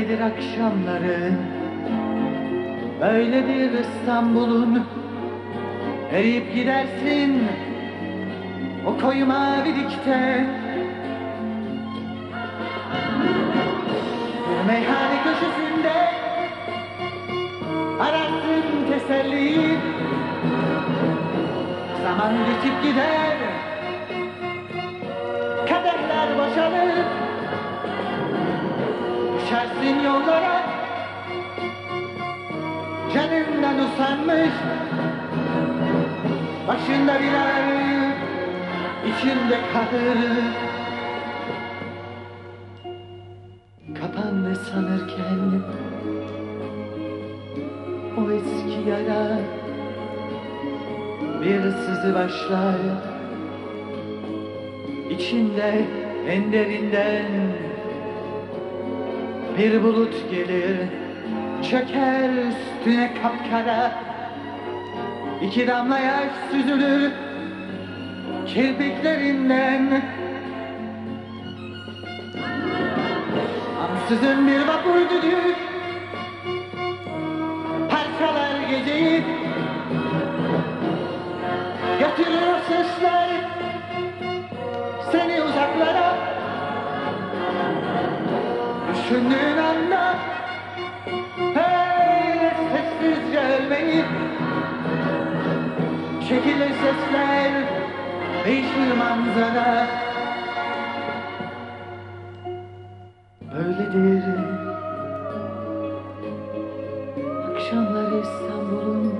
Böyledir akşamları Böyledir İstanbul'un. Eriyip gidersin O koyu mavilikte Bir meyhane köşesinde Ararsın teselli Zaman geçip gider Kadehler boşalır Düşersin yollara. Canından usanmış. Başında bir ay içinde kahır. Kapandı sanırken O eski yara Bir sızı başlar. İçinde en derinden Bir bulut gelir Çöker üstüne kapkara. İki damla yaş süzülür Kirpiklerinden. Ansızın bir vapur düdük Parçalar geceyi Götürür sesler Düşündüğün anda Hey sessizce ölmeyi Çekilir sesler Değişir manzara. Öyledir Akşamlar İstanbul'un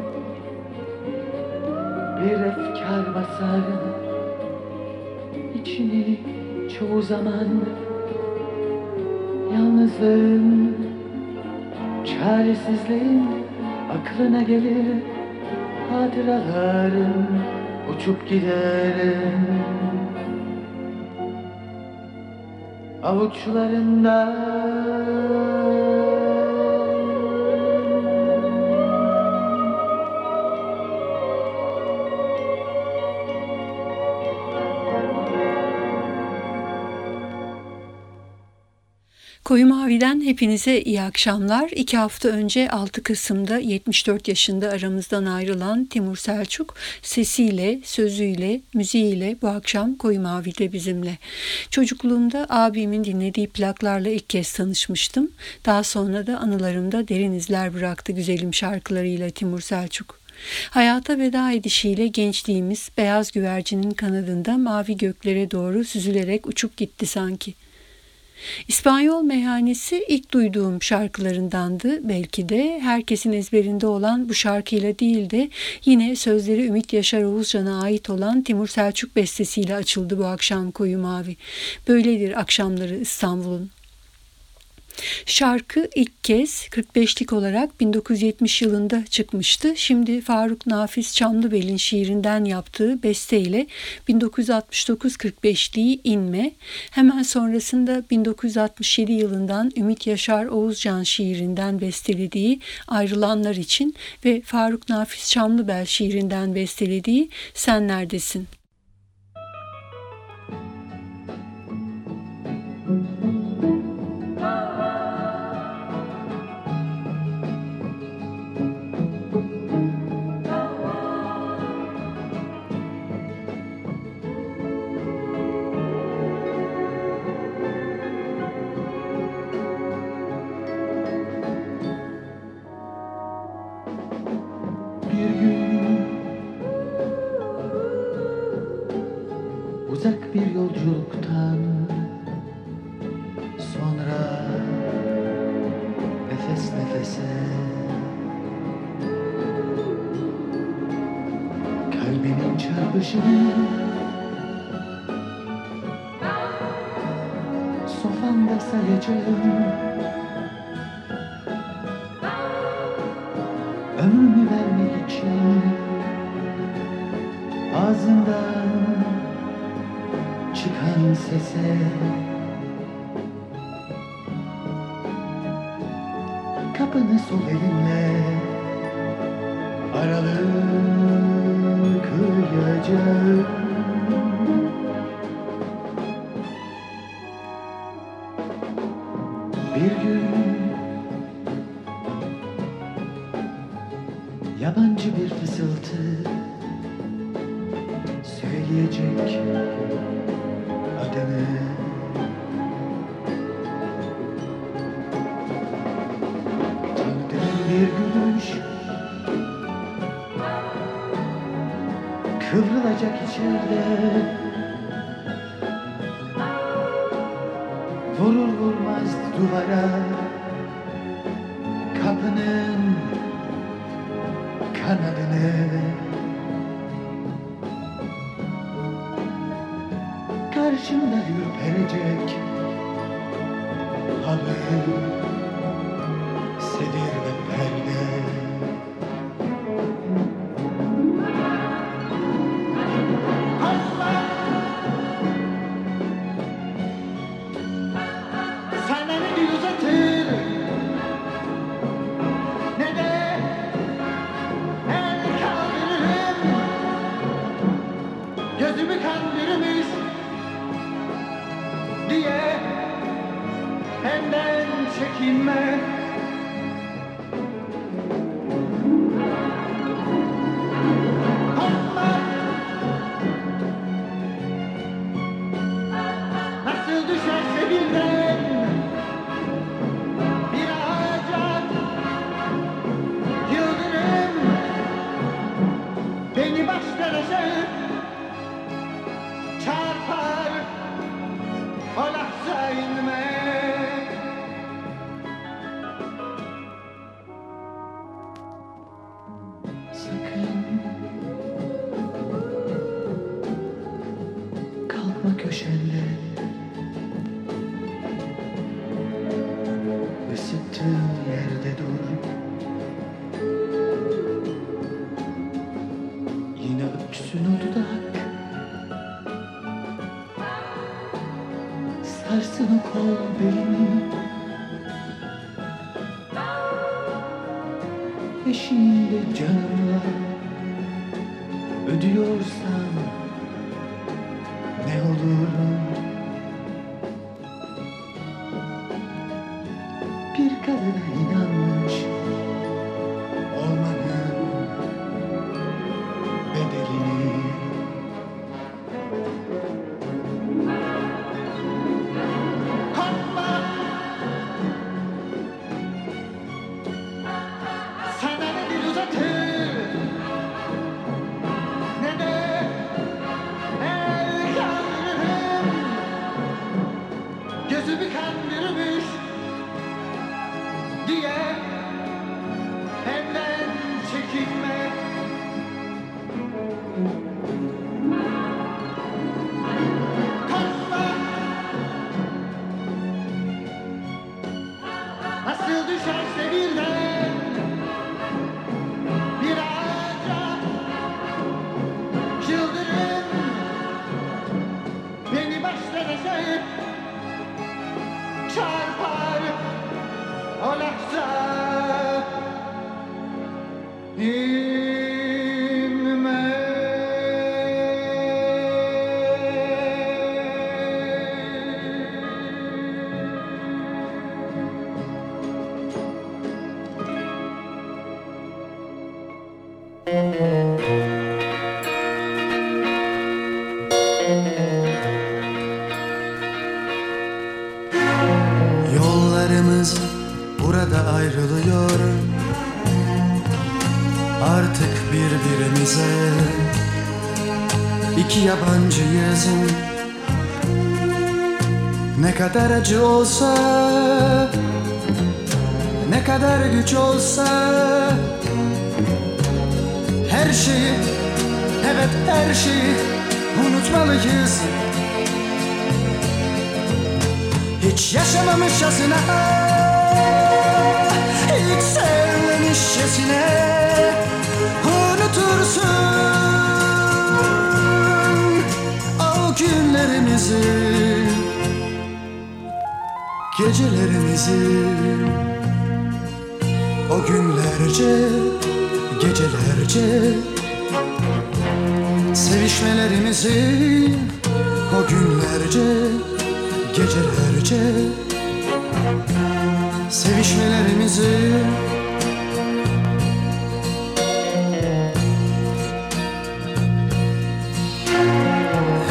Bir efkar basar içini çoğu zaman Yalnızlığın Çaresizliğin Aklına gelir. Hatıraların Uçup gider. Avuçlarında Koyu Mavi'den hepinize iyi akşamlar. İki hafta önce 6 Kasım'da 74 yaşında aramızdan ayrılan Timur Selçuk sesiyle, sözüyle, müziğiyle bu akşam Koyu Mavi'de bizimle. Çocukluğumda abimin dinlediği plaklarla ilk kez tanışmıştım. Daha sonra da anılarımda derin izler bıraktı güzelim şarkılarıyla Timur Selçuk. Hayata veda edişiyle gençliğimiz beyaz güvercinin kanadında mavi göklere doğru süzülerek uçup gitti sanki. İspanyol meyhanesi ilk duyduğum şarkılarındandı belki de herkesin ezberinde olan bu şarkıyla değil de yine sözleri Ümit Yaşar Oğuzcan'a ait olan Timur Selçuk bestesiyle açıldı bu akşam Koyu Mavi. Böyledir akşamları İstanbul'un. Şarkı ilk kez 45'lik olarak 1970 yılında çıkmıştı. Şimdi Faruk Nafiz Çamlıbel'in şiirinden yaptığı besteyle 1969-45'liği inme. Hemen sonrasında 1967 yılından Ümit Yaşar Oğuzcan şiirinden bestelediği Ayrılanlar için ve Faruk Nafiz Çamlıbel şiirinden bestelediği Sen Neredesin? Kıvrılacak içeride. Vurur vurmaz duvara. Kapının kanadını. Karşımda ürperecek halı O kol belini Eşiğinde canımla Ödüyorsan Yollarımız burada ayrılıyor. Artık birbirimize iki yabancıyız Ne kadar acı olsa Ne kadar güç olsa her şeyi Evet her şeyi unutmalıyız. Hiç yaşamamışçasına Hiç sevmemişçesine Unutursun O günlerimizi Gecelerimizi. O günlerce Gecelerce Sevişmelerimizi O günlerce Gecelerce. Sevişmelerimizi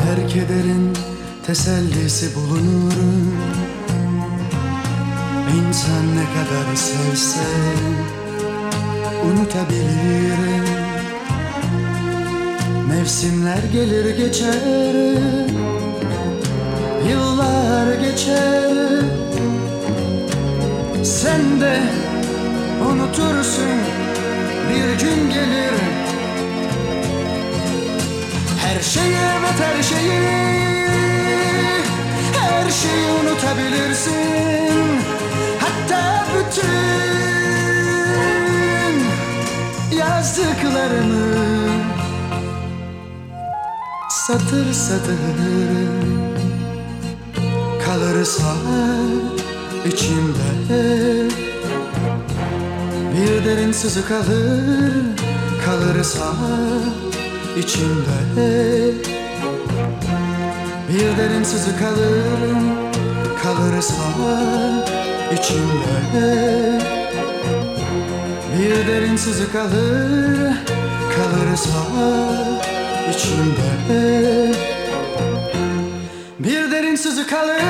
Her kederin tesellisi bulunur İnsan ne kadar sevse Unutabilir Mevsimler gelir geçer. Yıllar geçer. Sen de unutursun. Bir gün gelir. Her şeyi evet her şeyi Her şeyi unutabilirsin. Hatta bütün Yazdıklarımı Satır satır kalırsa içimde. Bir derin sızı kalır kalırsa içimde. Bir derin sızı kalır kalırsa içimde Bir derin sızı kalır kalırsa içimde. Bir derin sızı kalır.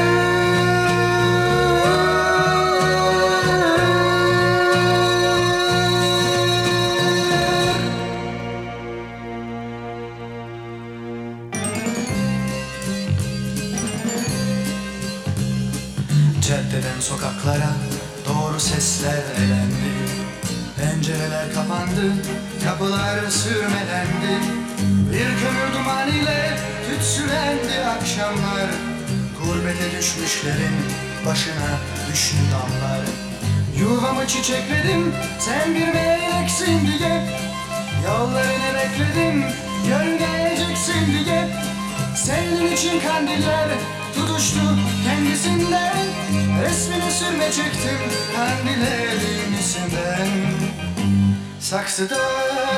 Caddeden sokaklara doğru sesler Pencereler kapandı, kapılar sürmelendi. Bir kömür duman ile tütsülendi akşamlar. Gurbete düşmüşlerin başına düştü damlar. Yuvamı çiçekledim, sen bir meleksin diye. Yollarını bekledim, gölgeleceksin diye. Senin için kandiller tutuştu kendisinden. Resmini sürme çektim kandillerin isinden Saksıda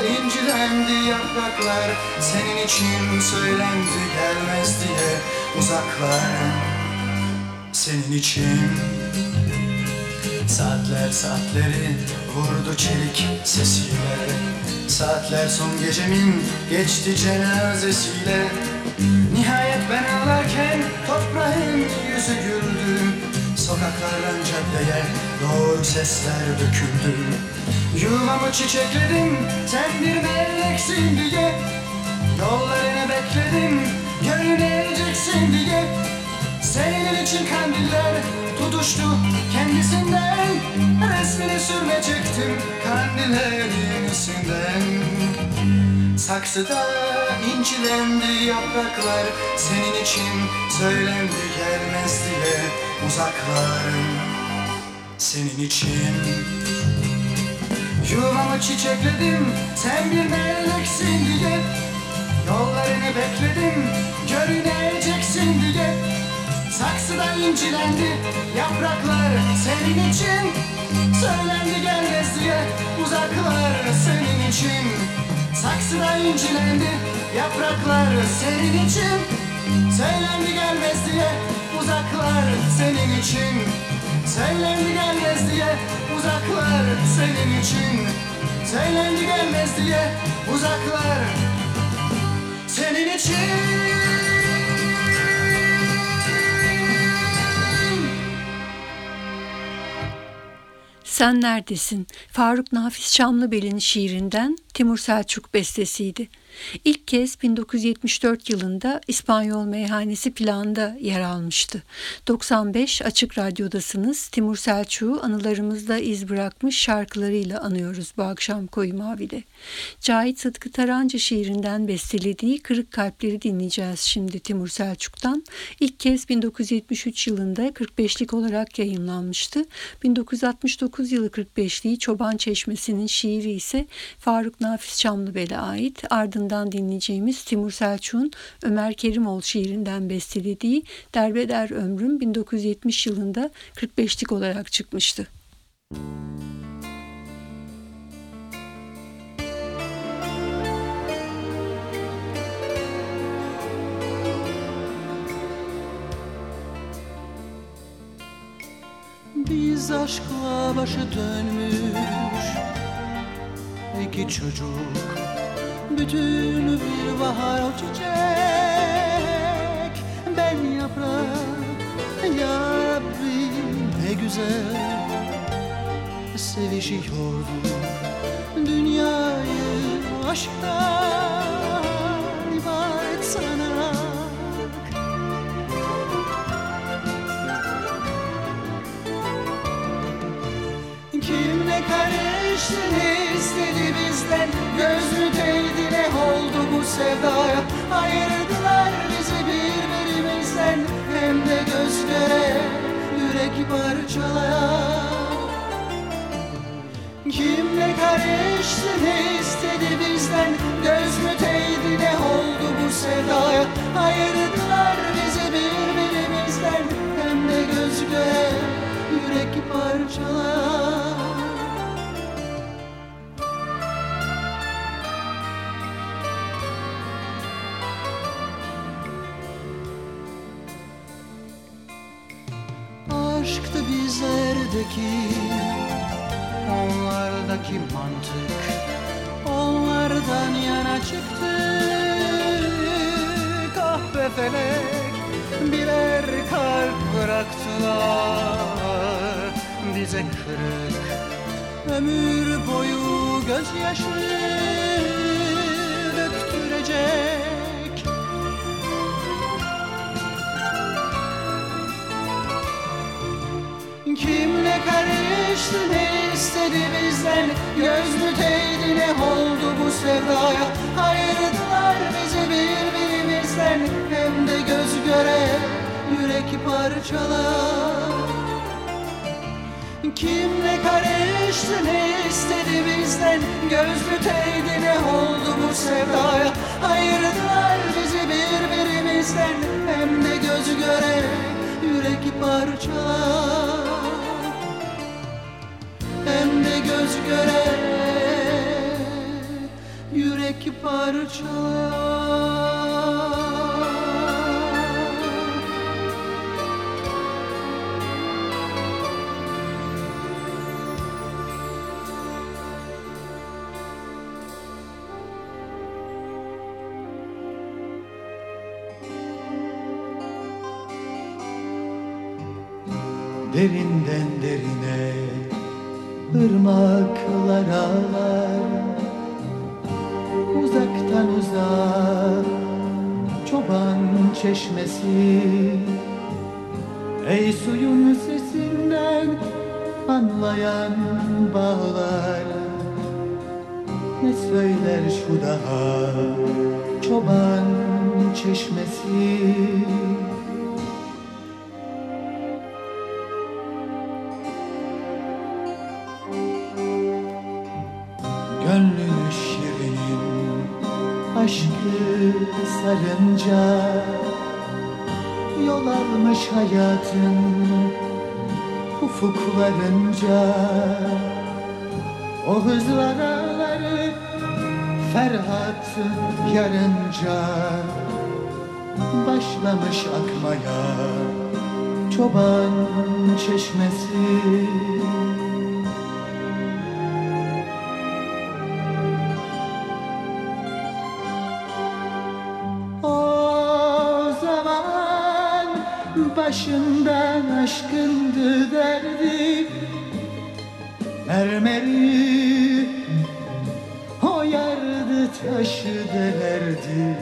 incilendi yapraklar Senin için söylendi gelmez diye uzaklar. Senin için Saatler saatleri vurdu çelik sesiyle. Saatler son gecemin geçti cenazesiyle. Nihayet ben ağlarken toprağın yüzü güldü. Sokaklardan caddeye doğru sesler döküldü Yuvamı çiçekledim sen bir meleksin diye. Yollarını bekledim görüneceksin diye. Senin için kandiller tutuştu kendisinden. Resmini sürme çektim kandillerin üstünden Saksıda incilendi yapraklar Senin için söylendi gelmez diye uzaklar Senin için Yuvamı çiçekledim sen bir meleksin diye Yollarını bekledim görüneceksin diye Saksıda incilendi yapraklar senin için. Söylendi gelmez diye uzaklar senin için. Saksıda incilendi yapraklar senin için. Söylendi gelmez diye uzaklar senin için Söylendi gelmez diye uzaklar senin için Söylendi gelmez diye uzaklar senin için Sen Neredesin? Faruk Nafiz Şamlıbel'in şiirinden Timur Selçuk bestesiydi. İlk kez 1974 yılında İspanyol Meyhanesi planda yer almıştı. 95 Açık Radyo'dasınız. Timur Selçuk'u anılarımızda iz bırakmış şarkılarıyla anıyoruz bu akşam Koyu Mavi'de. Cahit Sıtkı Tarancı şiirinden bestelediği Kırık Kalpleri dinleyeceğiz şimdi Timur Selçuk'tan. İlk kez 1973 yılında 45'lik olarak yayınlanmıştı. 1969 yılı 45'liği Çoban Çeşmesi'nin şiiri ise Faruk Nafiz Çamlıbel'e ait. Ardından dinleyeceğimiz Timur Selçuk'un Ömer Kerimoğlu şiirinden bestelediği Derbeder Ömrüm 1970 yılında 45'lik olarak çıkmıştı. Biz aşkla başı dönmüş iki çocuk Bütün bir bahar o çiçek. Ben yaprak Ya Rabbi ne güzel. Sevişiyorduk Dünyayı aşktan ibaret sanarak Kim ne karıştı ne istedi bizden Göz mü değdi ne oldu bu sevdaya? Ayırdılar bizi birbirimizden Hem de göz göre yürek parçalayan Kim ne karıştı ne istedi bizden Göz mü değdi ne oldu bu sevdaya? Ayırdılar bizi birbirimizden Hem de göz göre yürek parçalayan bıraktılar Bize kırık. Ömür boyu gözyaşı döktürecek. Kim ne karıştı ne istedi bizden? Göz mü değdi ne oldu bu sevdaya? Ayırdılar bizi birbirimizden. Hem de göz göre yürek parçalar. Kim ne karıştı ne istedi bizden Göz mü değdi ne oldu bu sevdaya? Ayırdılar bizi birbirimizden Hem de göz göre yürek parçalar. Hem de göz göre yürek parçalar Derinden derine ırmaklar ağlar Uzaktan uzak çoban çeşmesi. Ey suyun sesinden anlayan bağlar. Ne söyler şu daha çoban çeşmesi hayatın ufuklarınca O hızlar ağları Ferhat yarınca Başlamış akmaya. Çoban çeşmesi başından aşkındı derdi Mermeri o yardı taşı delerdi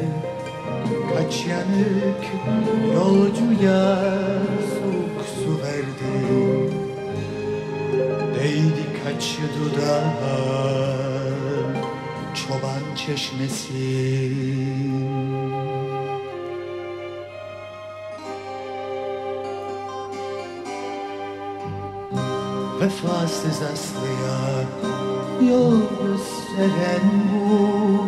Kaç yanık yolcuya soğuk su verdi. Değdi kaç dudağa çoban çeşmesi Vefasız aslıya yol gösteren bu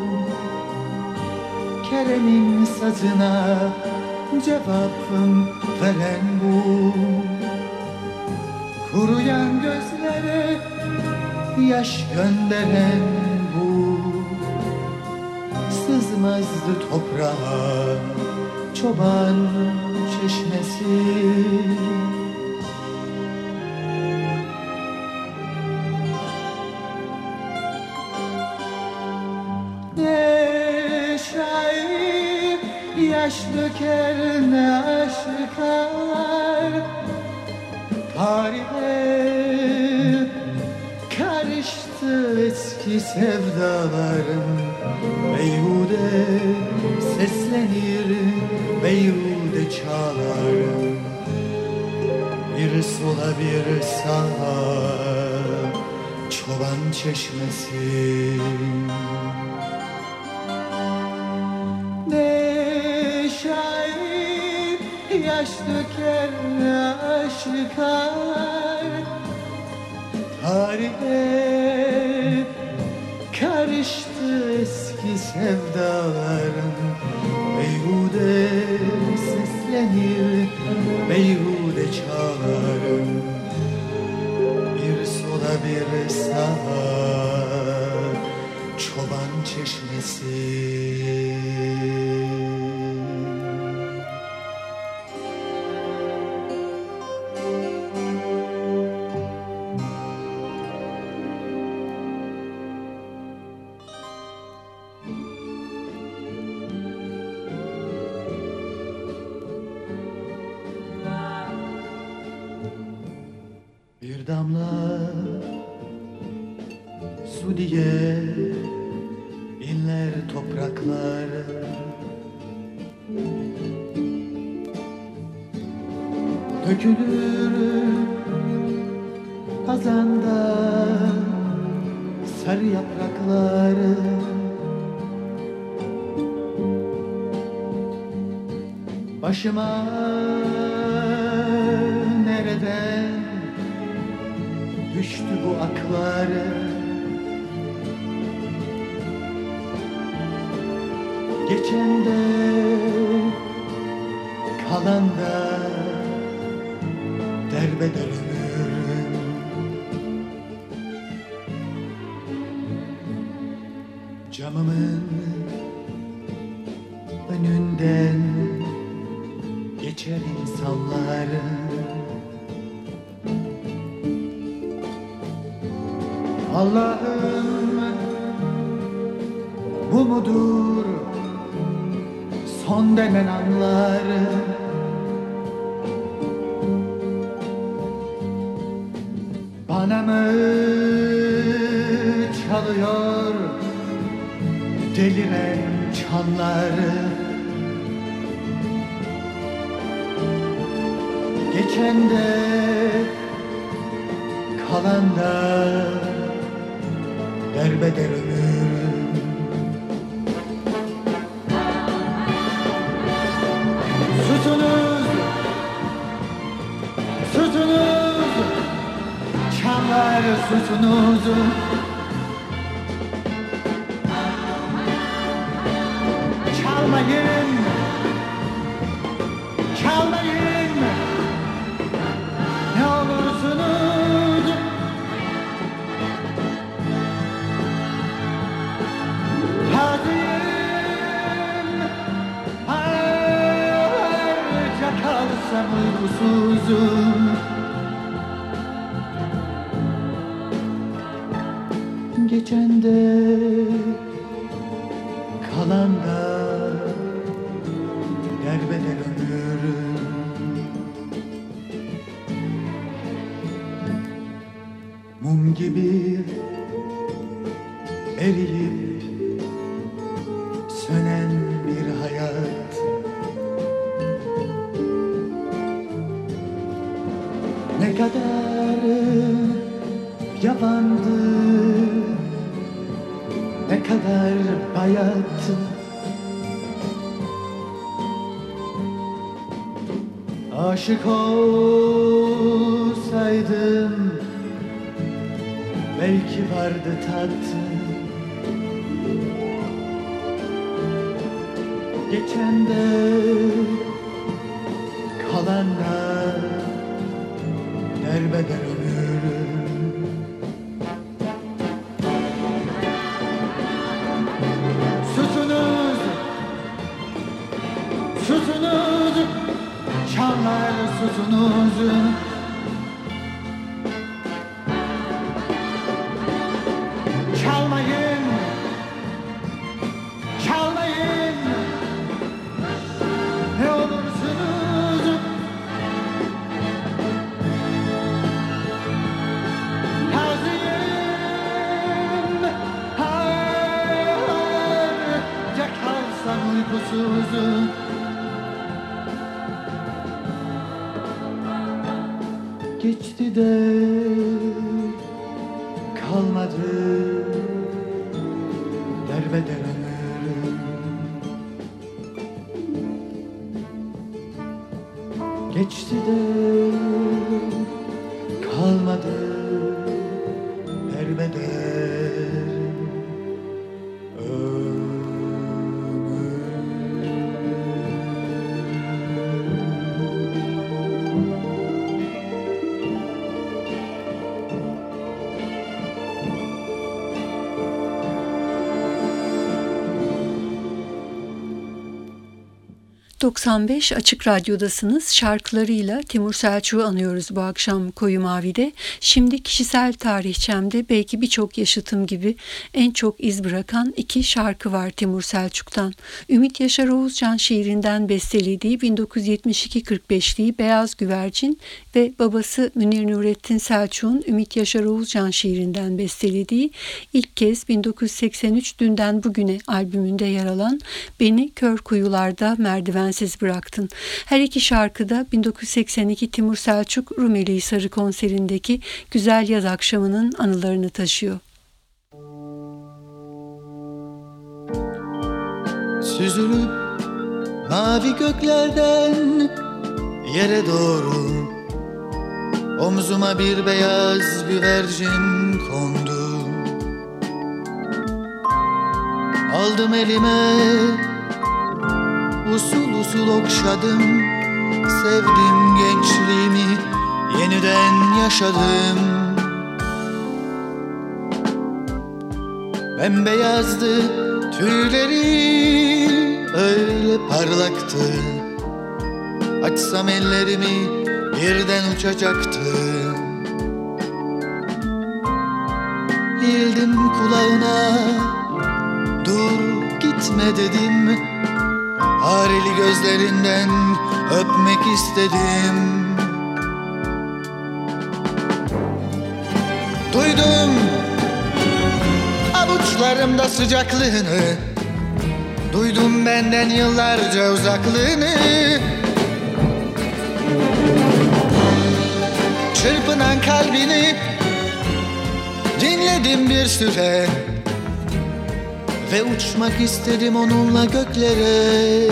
Kerem'in sazına cevabım veren bu. Kuruyan gözlere yaş gönderen bu. Sızmazdı toprağa çoban çeşmesi çeşmesi Ne şair yaş döker ne aşıklar Tarihe karıştı eski sevdalarım. Beyhude seslenir bir sağa çoban çeşmesi Başıma nereden düştü bu aklar Geçen Bana mı çalıyor deliren çanlar. Geçen de kalan da derbeder Çamlar susunuz Çalmayın. Çalmayın. Ne olursunuz. Hazıyım Aylarca kalsam uykusuzum olsaydım Belki vardı tatlım. Geçen de kalanlar Derbeder Çanlar susunuz ...95 Açık Radyo'dasınız. Şarkılarıyla Timur Selçuk'u anıyoruz bu akşam Koyu Mavi'de. Şimdi kişisel tarihçemde belki birçok yaşıtım gibi... ...en çok iz bırakan iki şarkı var Timur Selçuk'tan. Ümit Yaşar Oğuzcan şiirinden bestelediği 1972-45'liği Beyaz Güvercin... ...ve babası Münir Nurettin Selçuk'un Ümit Yaşar Oğuzcan şiirinden bestelediği... ...ilk kez 1983 Dünden Bugüne albümünde yer alan... ...Beni Kör Kuyularda Merdiven Sensiz Bıraktın. Her iki şarkıda 1982 Timur Selçuk Rumeli Hisarı konserindeki güzel yaz akşamının anılarını taşıyor. Süzülüp mavi göklerden yere doğru Omzuma bir beyaz güvercin kondu Aldım elime Usul usul okşadım. Sevdim gençliğimi Yeniden yaşadım. Bembeyazdı tüyleri Öyle parlaktı. Açsam ellerimi birden uçacaktı. Eğildim kulağına Dur gitme dedim Hareli gözlerinden öpmek istedim. Duydum avuçlarımda sıcaklığını. Duydum benden yıllarca uzaklığını. Çırpınan kalbini Dinledim bir süre ve uçmak istedim onunla göklere.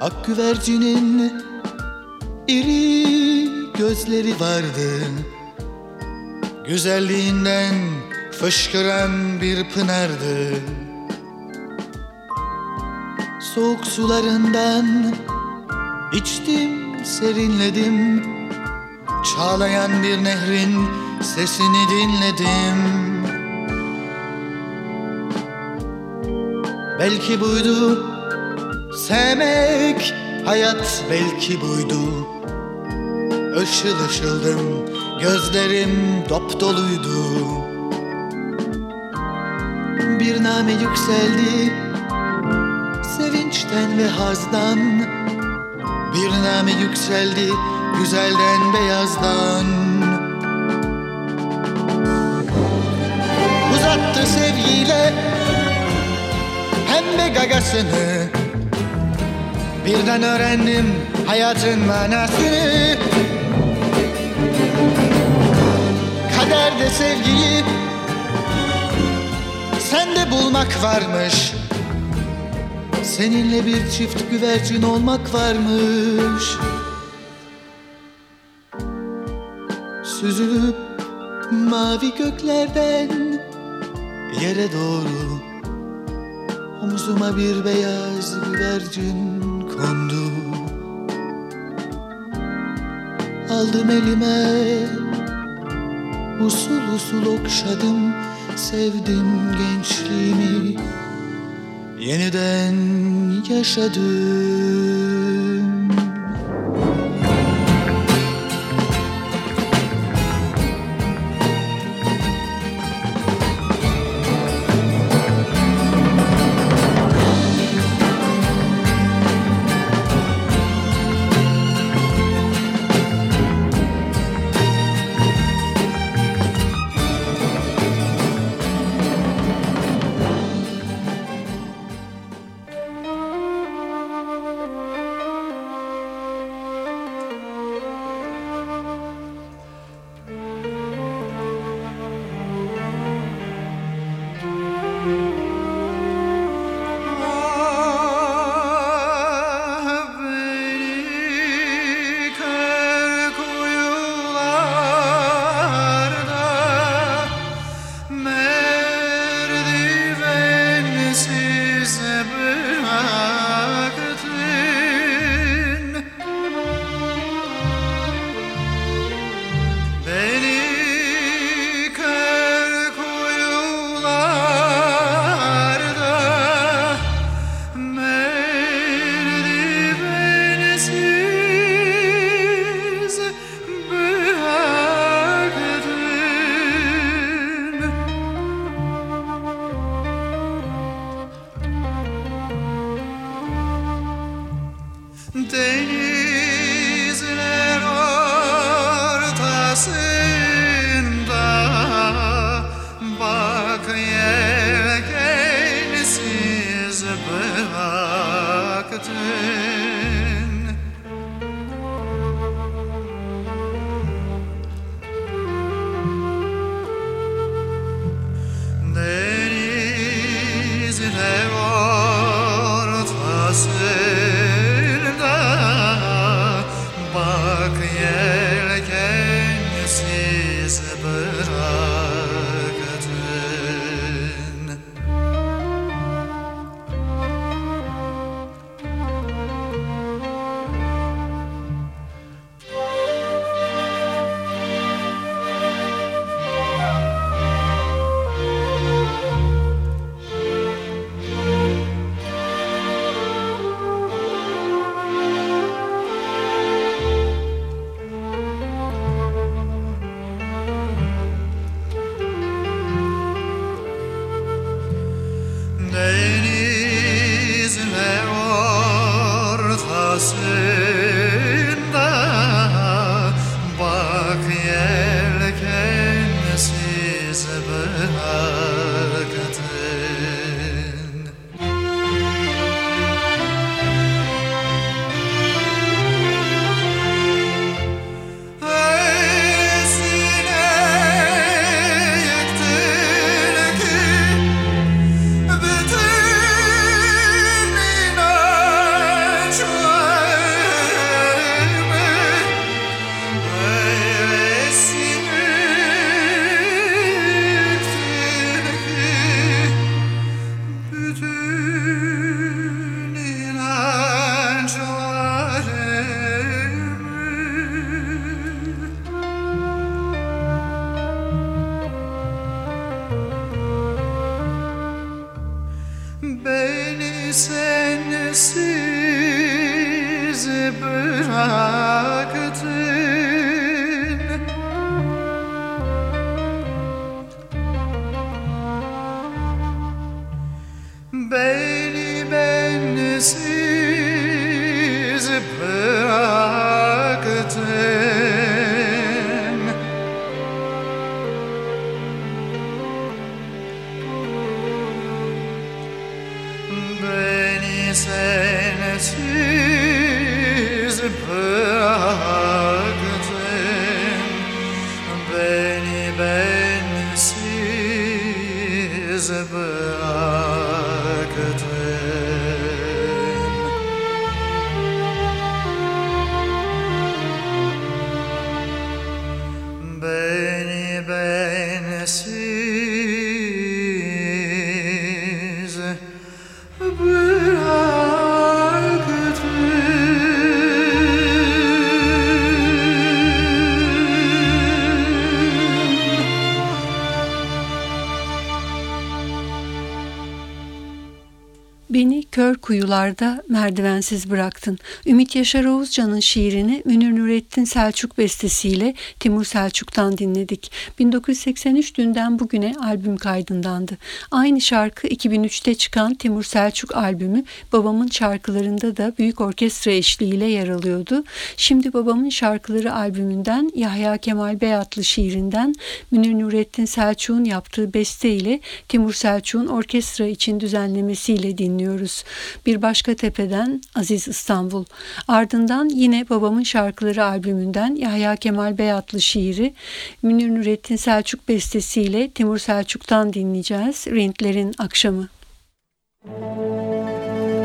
Ak güvercinin iri gözleri vardı. Güzelliğinden fışkıran bir pınardı. Soğuk sularından içtim serinledim. Çağlayan bir nehrin sesini dinledim Belki buydu. Sevmek hayat belki buydu. Işıl ışıldım gözlerim dop doluydu. Bir name yükseldi. Sevinçten ve hazdan. Bir name yükseldi güzelden beyazdan. Uzattı sevgiyle pembe gagasını. Birden öğrendim hayatın manasını. Kaderde sevgiyi sende bulmak varmış. Seninle bir çift güvercin olmak varmış. Süzülüp mavi göklerden yere doğru Omzuma bir beyaz güvercin kondu. Aldım elime Usul usul okşadım Sevdim gençliğimi. Yeniden yaşadım Beni Beni kör kuyularda merdivensiz bıraktın. Ümit Yaşar Oğuzcan'ın şiirini Münir Nurettin Selçuk bestesiyle Timur Selçuk'tan dinledik. 1983 dünden bugüne albüm kaydındandı. Aynı şarkı 2003'te çıkan Timur Selçuk albümü babamın şarkılarında da büyük orkestra eşliğiyle yer alıyordu. Şimdi babamın şarkıları albümünden Yahya Kemal Beyatlı şiirinden Münir Nurettin Selçuk'un yaptığı beste ile Timur Selçuk'un orkestra için düzenlemesiyle dinliyoruz. Bir başka tepeden Aziz İstanbul. Ardından yine babamın şarkıları albümünden Yahya Kemal Beyatlı şiiri Münir Nurettin Selçuk bestesiyle Timur Selçuk'tan dinleyeceğiz. Renklerin Akşamı. Beni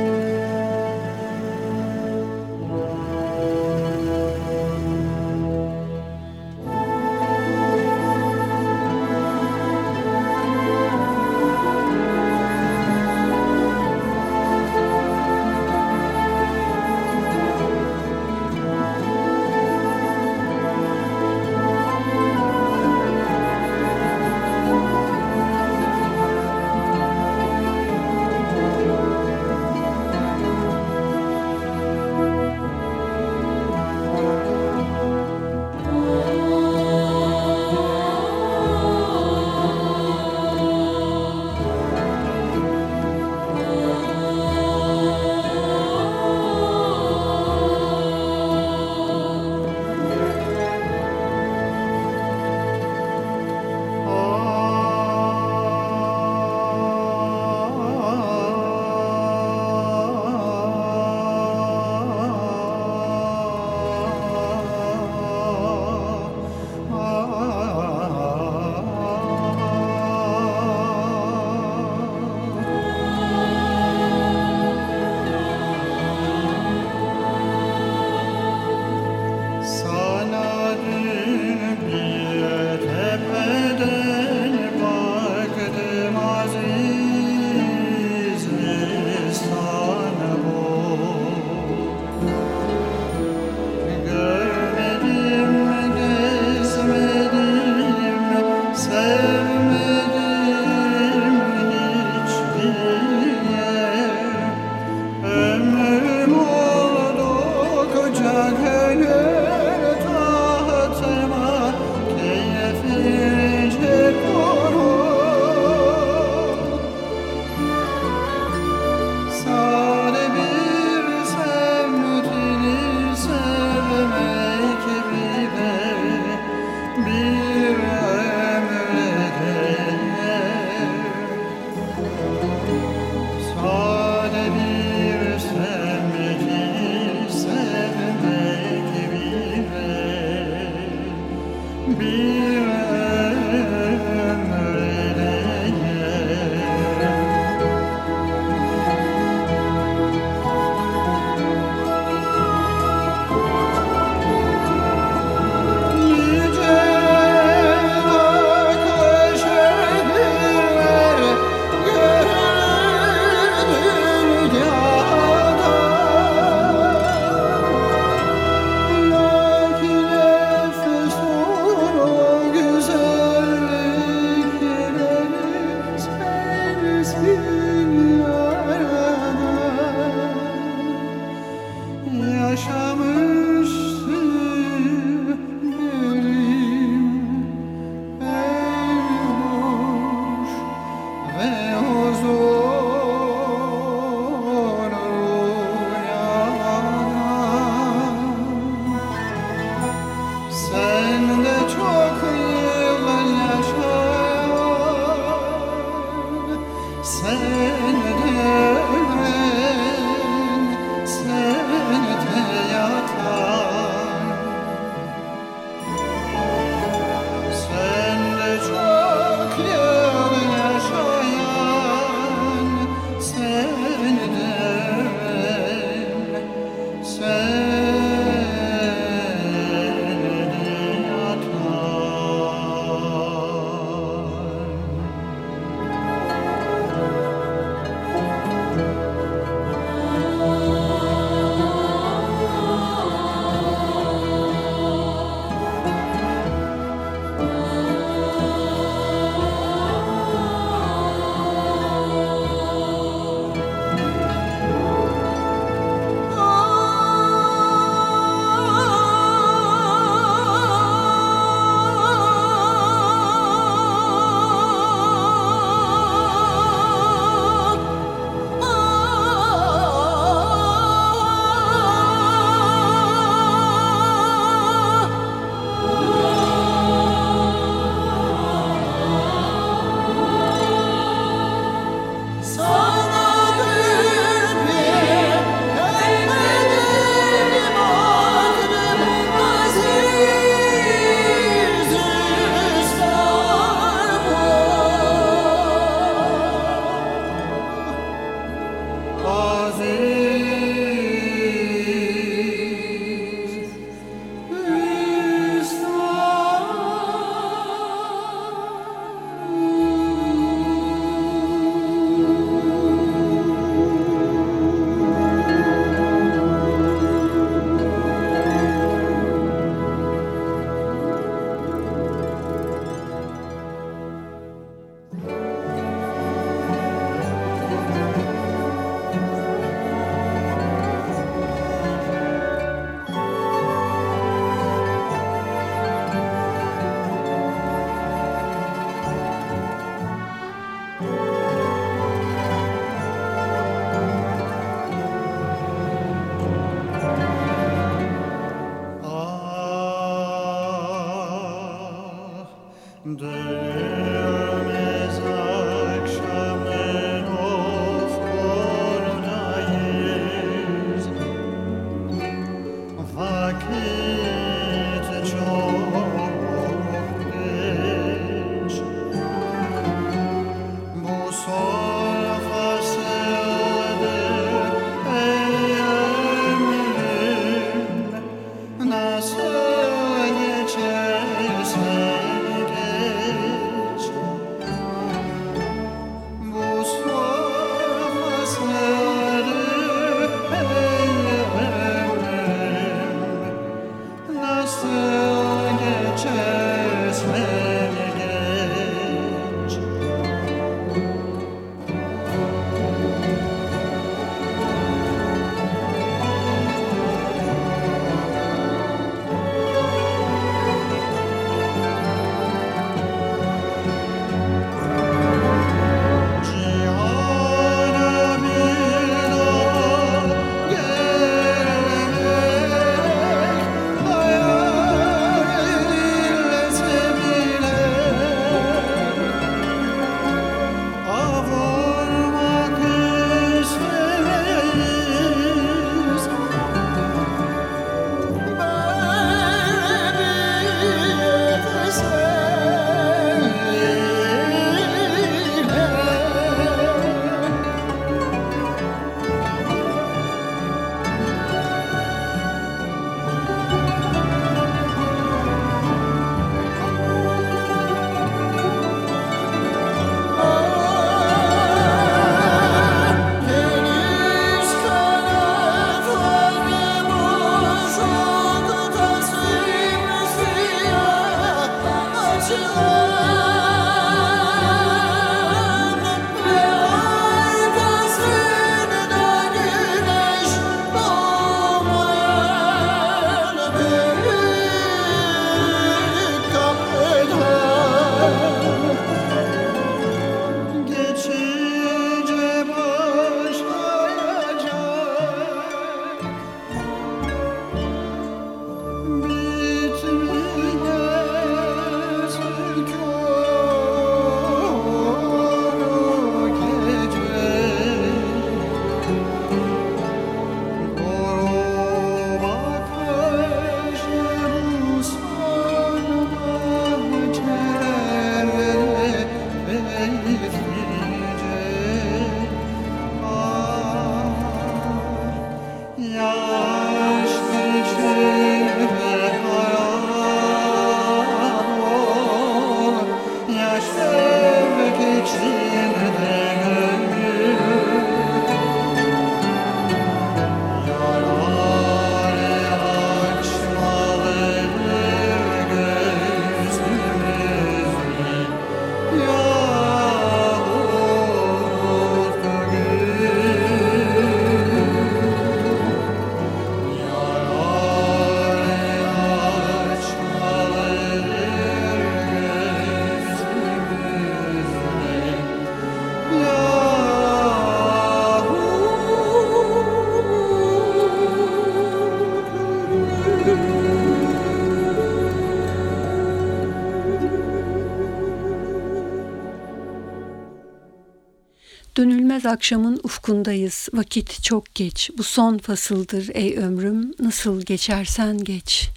Dönülmez akşamın ufkundayız. Vakit çok geç. Bu son fasıldır ey ömrüm. Nasıl geçersen geç.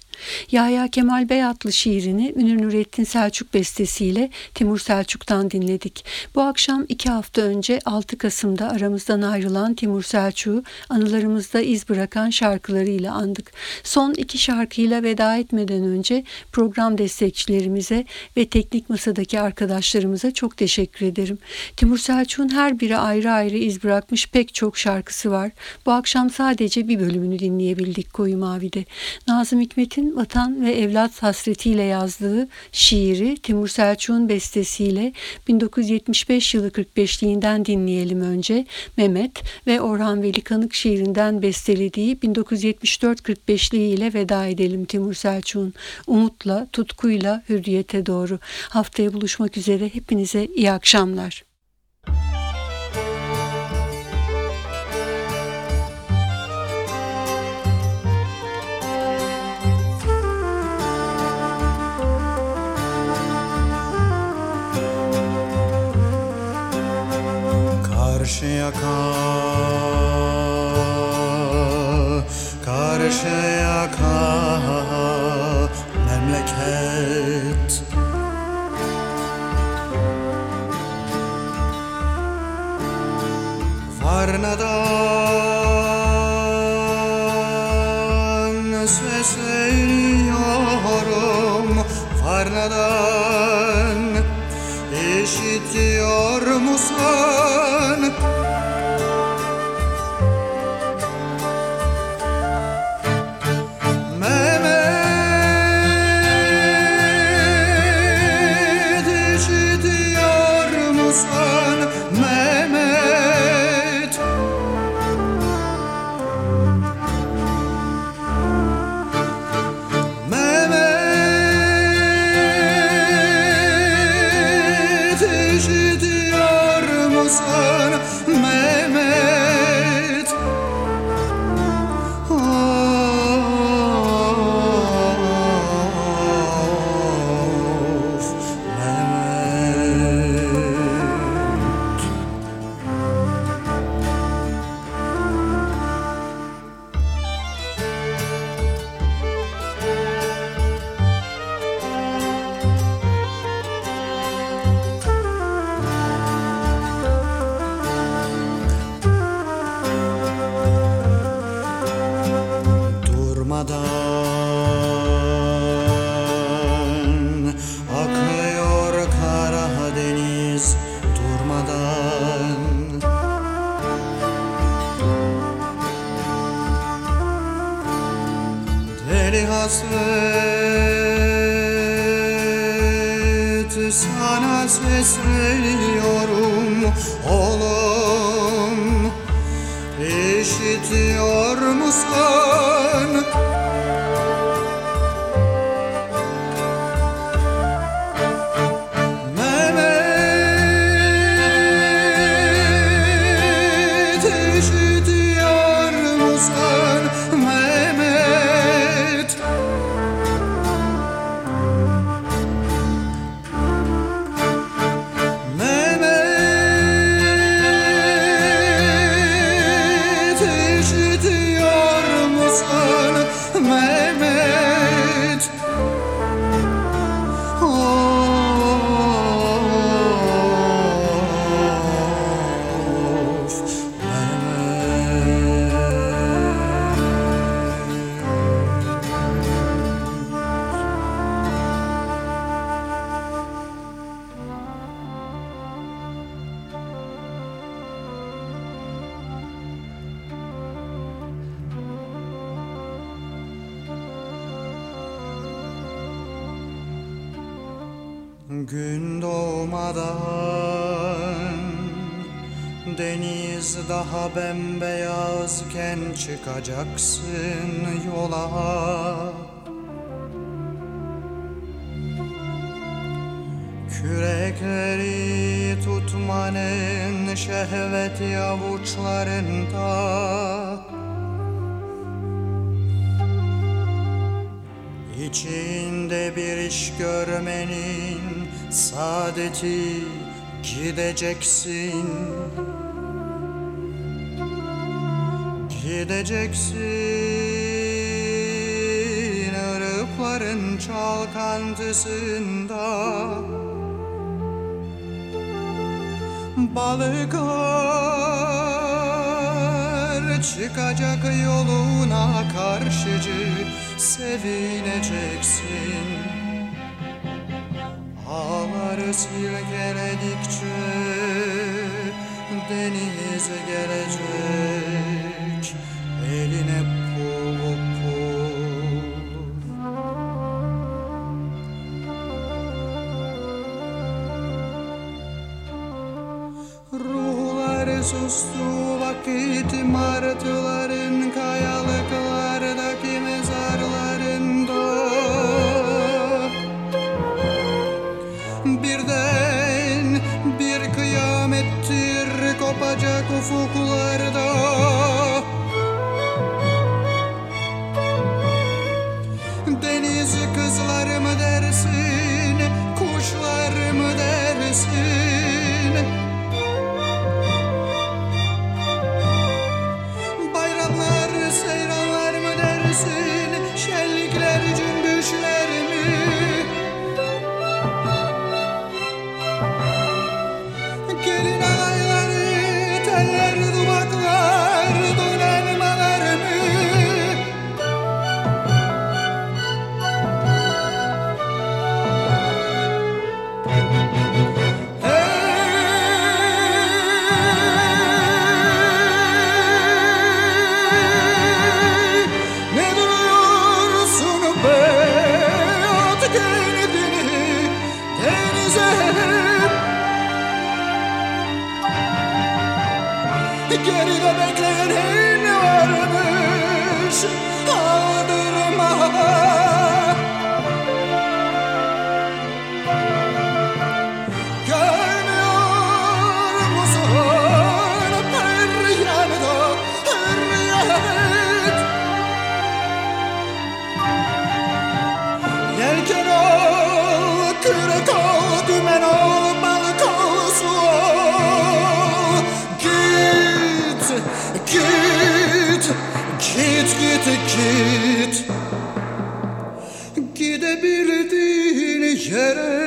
Yahya Kemal Beyatlı şiirini Münir Nurettin Selçuk bestesiyle Timur Selçuk'tan dinledik. Bu akşam iki hafta önce 6 Kasım'da aramızdan ayrılan Timur Selçuk'u anılarımızda iz bırakan şarkılarıyla andık. Son iki şarkıyla veda etmeden önce program destekçilerimize ve teknik masadaki arkadaşlarımıza çok teşekkür ederim. Timur Selçuk'un her biri ayrı ayrı iz bırakmış pek çok şarkısı var. Bu akşam sadece bir bölümünü dinleyebildik Koyu Mavi'de. Nazım Hikmet'in vatan ve evlat hasretiyle yazdığı şiiri Timur Selçuk'un bestesiyle 1975 yılı 45'liğinden dinleyelim önce. Mehmet ve Orhan Veli Kanık şiirinden bestelediği 1974-45'liği ile veda edelim Timur Selçuk'un. Umutla, tutkuyla hürriyete doğru. Haftaya buluşmak üzere hepinize iyi akşamlar. Karşı yaka. Karşı yaka. Memleket. Varnadan sesleniyorum Varnadan çalkantısında Balıklar çıkacak yoluna karşıcı sevineceksin. Ağları silkeledikçe deniz gelecek. Eline sustu vakit martıların kayalıklardaki mezarlarında Birden bir kıyamettir kopacak ufuklarda Geride bekleyen ne varmış? Git, git, Gidebildiğin yere